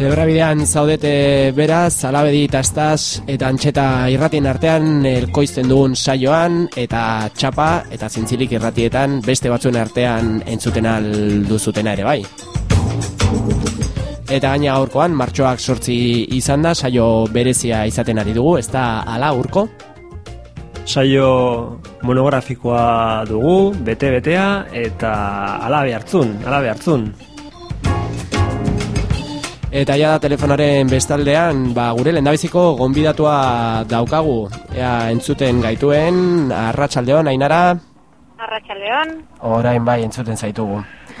Zebrabidean zaudete beraz, alabedi eta estaz eta antxeta irratien artean elkoizten dugun saioan eta txapa eta zintzilik irratietan beste batzuen artean entzuten alduzutena ere bai. Eta gaina aurkoan, martxoak sortzi izan da, saio berezia izaten ari dugu, ez da ala urko? Saio monografikoa dugu, bete-betea, eta ala behartzun, ala behartzun. Eta ja telefonaren bestaldean, ba, gure lendabiziko gonbidatua daukagu. Ea, entzuten gaituen, arratsaldeon ainara? Arratxaldeon. Orain bai, entzuten zaitugu.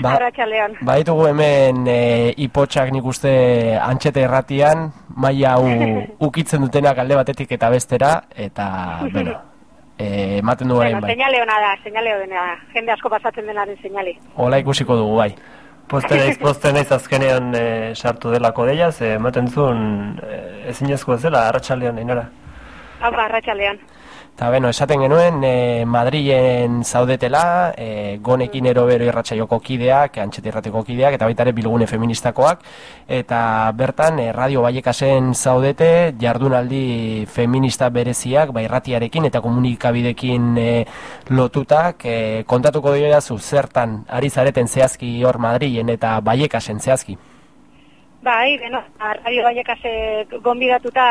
Ba, Arratxaldeon. Ba, ditugu hemen e, ipotxak nik uste antxete erratian, maila hau ukitzen dutenak alde batetik eta bestera, eta, bueno, e, ematen du orain bueno, bai. Señale hona da, señale hona da. Jende asko pasatzen denaren señale. Hola ikusiko dugu bai. Poste naiz, poste naiz azkenean e, sartu delako deia, ze ematen zuen e, ezinezko ez dela, arratsaldean inora. Hau, arratxaldeon. Eta beno, esaten genuen, e, Madrilen zaudetela, e, gonekin erobero irratxaioko kideak, antxete irrateko kideak, eta baita ere bilgune feministakoak, eta bertan, e, radio baiekasen zaudete, jardunaldi feminista bereziak, bai irratiarekin eta komunikabidekin e, lotutak, e, kontatuko dira zu zertan ari zareten zehazki hor Madrilen eta baiekasen zehazki. Bai, beno, radio baiekase gonbidatuta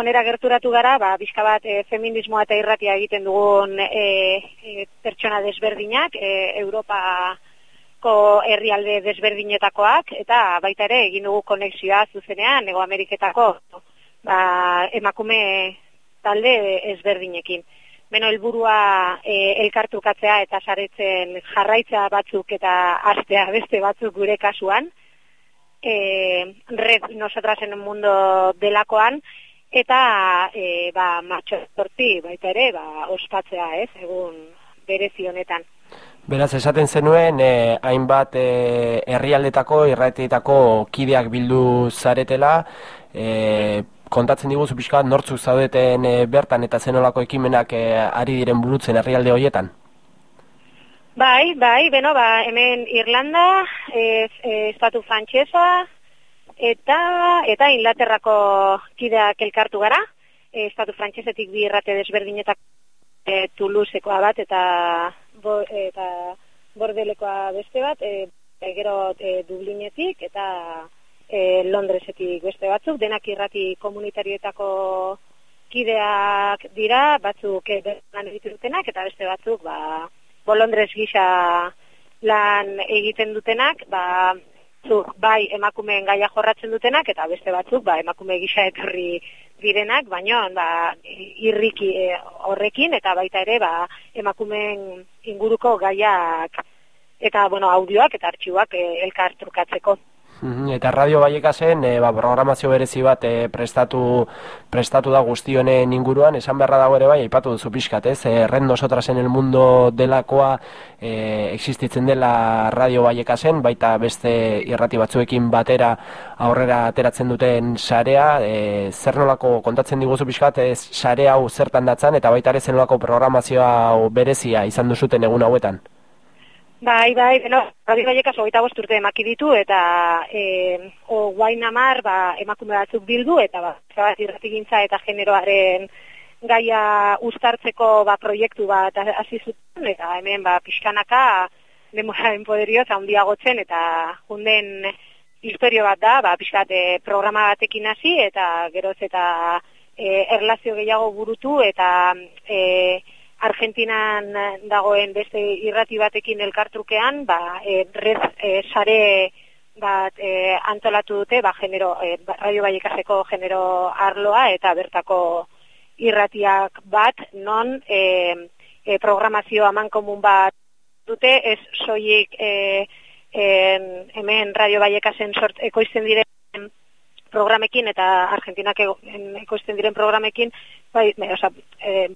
onera gerturatu gara, ba, bizka bat e, feminismoa eta irratia egiten dugun e, e, pertsona desberdinak, e, Europako herrialde desberdinetakoak, eta baita ere egin dugu konexioa zuzenean, Ego Ameriketako ba, emakume talde ezberdinekin. Beno, helburua e, elkartukatzea eta saretzen jarraitza batzuk eta astea beste batzuk gure kasuan, e, red nosotras en un mundo delakoan, eta e, ba, martxo sorti, baita ere, ba, ospatzea, ez, egun berezi honetan. Beraz, esaten zenuen, eh, hainbat eh, herrialdetako, irratietako kideak bildu zaretela, eh, kontatzen diguzu pixka nortzuk zaudeten eh, bertan eta zenolako ekimenak eh, ari diren burutzen herrialde horietan? Bai, bai, beno, ba, hemen Irlanda, ez, estatu frantsesa eta eta Inglaterrako kideak elkartu gara, estatu frantsesetik bi irrate desberdinetak e, Toulousekoa bat eta bo, eta Bordelekoa beste bat, e, gero e, Dublinetik eta e, Londresetik beste batzuk, denak irrati komunitarioetako kideak dira, batzuk e, lan egiten eta beste batzuk, ba, bolondrez gisa lan egiten dutenak, ba, zu, bai emakumeen gaia jorratzen dutenak, eta beste batzuk, ba, emakume gisa etorri direnak, baino, ba, irriki e, horrekin, eta baita ere, ba, emakumeen inguruko gaiak, eta, bueno, audioak eta artxiuak e, elkar trukatzeko. Eta radio baiekasen e, ba, programazio berezi bat e, prestatu, prestatu da guztionen inguruan, esan beharra dago ere bai, aipatu duzu pixkat, ez? E, Ren nosotras en el mundo delakoa e, existitzen dela radio baiekasen, baita beste irrati batzuekin batera aurrera ateratzen duten sarea, e, zer nolako kontatzen diguzu pixkat, ez sare hau zertan datzan, eta baita ere zen nolako programazioa berezia izan duzuten egun hauetan? Bai, bai, beno, Radio Baiekaz hogeita urte emaki ditu, eta e, o, guain amar, ba, emakume batzuk bildu, eta ba, zabat irratigintza eta generoaren gaia ustartzeko ba, proiektu bat hasi zuten, eta hemen ba, pixkanaka demoraren poderioz handiagotzen, eta junden historio bat da, ba, pixkat e, programa batekin hasi, eta geroz eta e, erlazio gehiago burutu, eta e, Argentinan dagoen beste irrati batekin elkartrukean, ba, e, red e, sare bat e, antolatu dute, ba, genero, e, radio baiekaseko genero arloa eta bertako irratiak bat, non e, e, programazio aman komun bat dute, ez soilik e, e, hemen radio baiekasen sort ekoizten diren programekin eta Argentinak ekoizten diren programekin, bai, oza, e,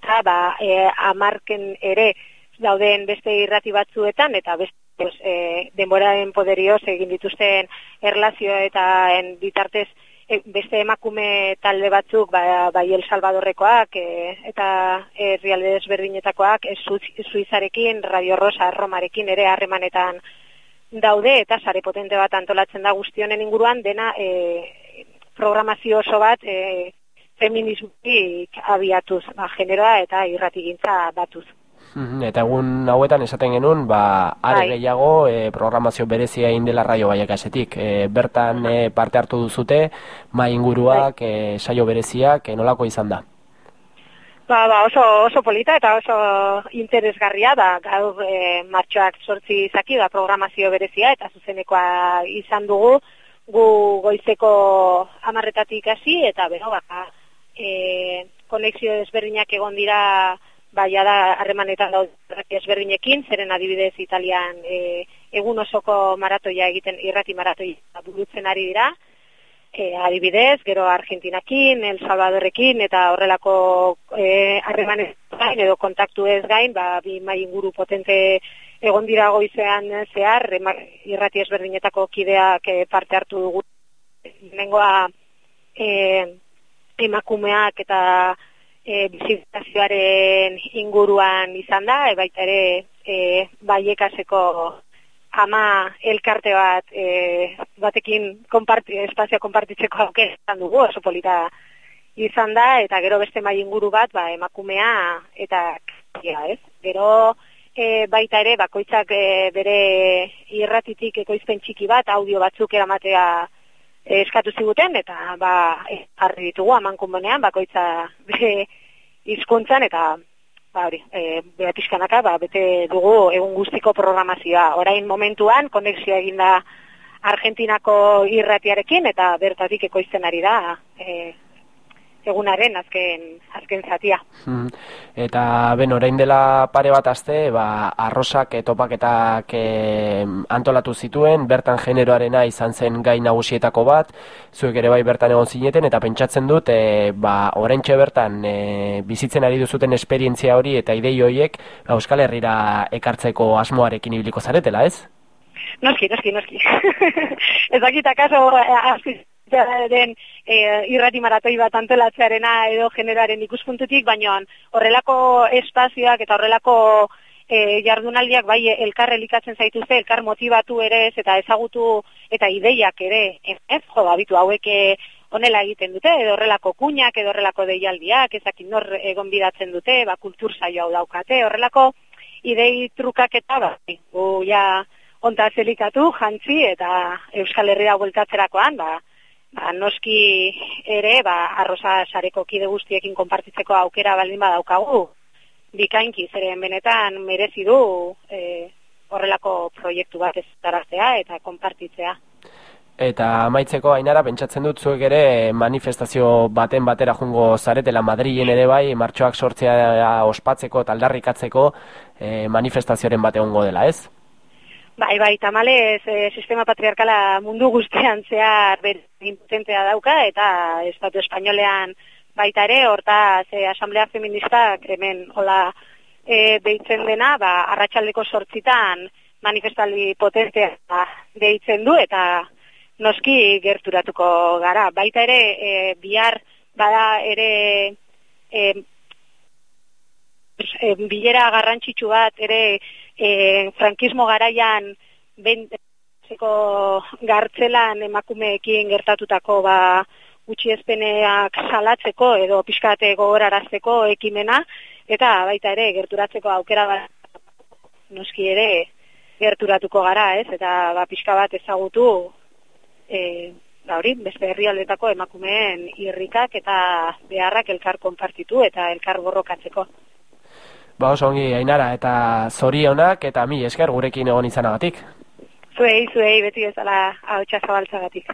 eta ba, e, amarken ere dauden beste irrati batzuetan eta beste pues, e, denboraren poderioz egin dituzten erlazio eta en bitartez e, beste emakume talde batzuk ba, bai El Salvadorrekoak e, eta herrialde desberdinetakoak e, Suizarekin, Radio Rosa, Romarekin ere harremanetan daude eta sare potente bat antolatzen da guztionen inguruan dena e, programazio oso bat e, feminismutik abiatuz, ba, generoa eta irratigintza batuz. Mhm, eta egun hauetan esaten genuen, ba, are bai. gehiago e, programazio berezia egin dela raio baiakasetik. E, bertan e, parte hartu duzute, mai inguruak, e, saio bereziak, e, nolako izan da? Ba, ba, oso, oso polita eta oso interesgarria da, gaur e, martxoak sortzi izaki da programazio berezia eta zuzenekoa izan dugu, gu goizeko amarretatik hasi eta bero, ba, e, konexio ezberdinak egon dira, ba, da harremanetan daude ezberdinekin, zeren adibidez Italian e, egun osoko maratoia egiten, irrati maratoia burutzen ari dira, e, adibidez, gero Argentinakin, El Salvadorrekin, eta horrelako e, harremanez gain edo kontaktu ez gain, ba, bi mai inguru potente egon dira goizean zehar, irrati ezberdinetako kideak e, parte hartu dugu. Nengoa e, emakumeak eta e, bizitazioaren inguruan izan da, e, baita ere e, baiekaseko ama elkarte bat e, batekin konparti, espazio konpartitzeko aukeran dugu, oso polita izan da, eta gero beste mai inguru bat, ba, emakumea eta ja, ez? Gero e, baita ere, bakoitzak e, bere irratitik ekoizpen txiki bat, audio batzuk eramatea eskatu ziguten, eta ba, harri ditugu aman bakoitza hizkuntzan eta ba hori, e, bera pixkanaka, ba, bete dugu egun guztiko programazioa. Orain momentuan, konexioa eginda Argentinako irratiarekin, eta bertatik ekoizten ari da, e, egunaren azken azken zatia. Hmm. Eta ben orain dela pare bat aste, ba arrosak etopaketak e, antolatu zituen, bertan generoarena izan zen gai nagusietako bat, zuek ere bai bertan egon zineten eta pentsatzen dut e, ba oraintxe bertan e, bizitzen ari duzuten esperientzia hori eta idei horiek ba, Euskal Herrira ekartzeko asmoarekin ibiliko zaretela, ez? Noski, noski, noski. Ez dakit akaso eh, den e, irrati maratoi bat antolatzearena edo generoaren ikuspuntutik, baina horrelako espazioak eta horrelako e, jardunaldiak bai elkar elikatzen zaituzte, elkar motivatu ere ez, eta ezagutu eta ideiak ere, ez, jo, babitu hauek e, onela egiten dute, edo horrelako kuñak, edo horrelako deialdiak, ezakin nor egon bidatzen dute, ba, kultur saio hau daukate, horrelako idei trukak eta, ba, gu, ja, onta zelikatu, jantzi, eta Euskal Herria bueltatzerakoan, ba, ba, noski ere, ba, arroza sareko kide guztiekin konpartitzeko aukera baldin badaukagu, bikainki, zeren benetan merezi du e, horrelako proiektu bat ez eta konpartitzea. Eta amaitzeko ainara, pentsatzen dut zuek ere manifestazio baten batera jungo zaretela Madrilen ere bai, martxoak sortzea ospatzeko, taldarrikatzeko e, manifestazioaren bat egongo dela, ez? Bai, bai, tamale e, sistema patriarkala mundu guztian zehar impotentea dauka, eta Estatu Espainolean baita ere, horta ze asamblea feministak hemen hola e, deitzen dena, ba, arratsaldeko sortzitan manifestaldi potentea deitzen du, eta noski gerturatuko gara. Baita ere, e, bihar bada ere e, bilera garrantzitsu bat ere e, frankismo garaian bentzeko gartzelan emakumeekin gertatutako ba gutxi ezpeneak salatzeko edo pixkate gogorarazteko ekimena eta baita ere gerturatzeko aukera bat noski ere gerturatuko gara, ez? Eta ba pixka bat ezagutu eh ba hori, beste herrialdetako emakumeen irrikak eta beharrak elkar konpartitu eta elkar borrokatzeko. Ba oso ongi ainara eta zorionak eta mi esker gurekin egon izanagatik. Zuei, zuei, beti bezala hau txazabaltzagatik.